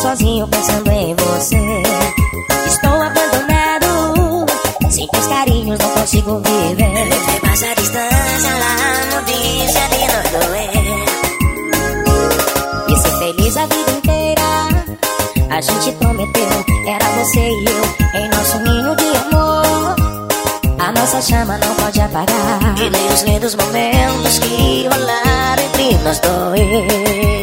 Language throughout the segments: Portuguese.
pensando em você. Estou abandonado, sem teus carinhos não consigo viver. Levei passa a distância lá no dia de nós doer. E ser feliz a vida inteira. A gente prometeu, era você e eu, em nosso ninho de amor. A nossa chama não pode apagar. E nem os lindos momentos que rolaram entre nós dois.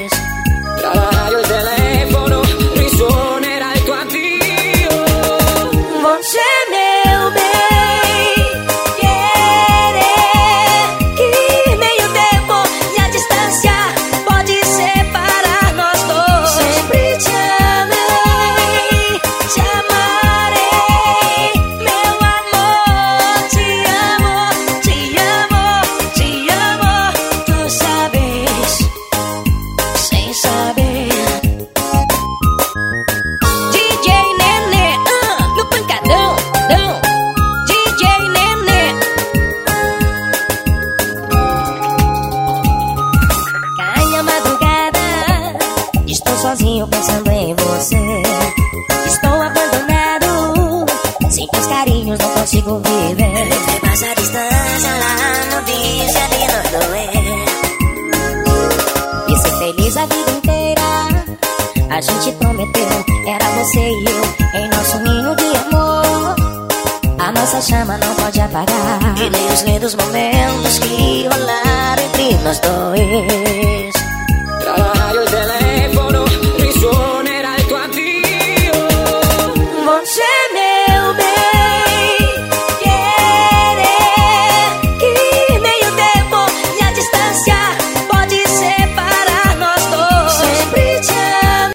Sozinho pensando em você. Estou abandonado, sem teus carinhos não consigo viver. Passa a distância lá no dia de nós doer. E ser feliz a vida inteira. A gente prometeu, era você e eu, em nosso ninho de amor. A nossa chama não pode apagar. E nem os lindos momentos que rolaram entre nós dois.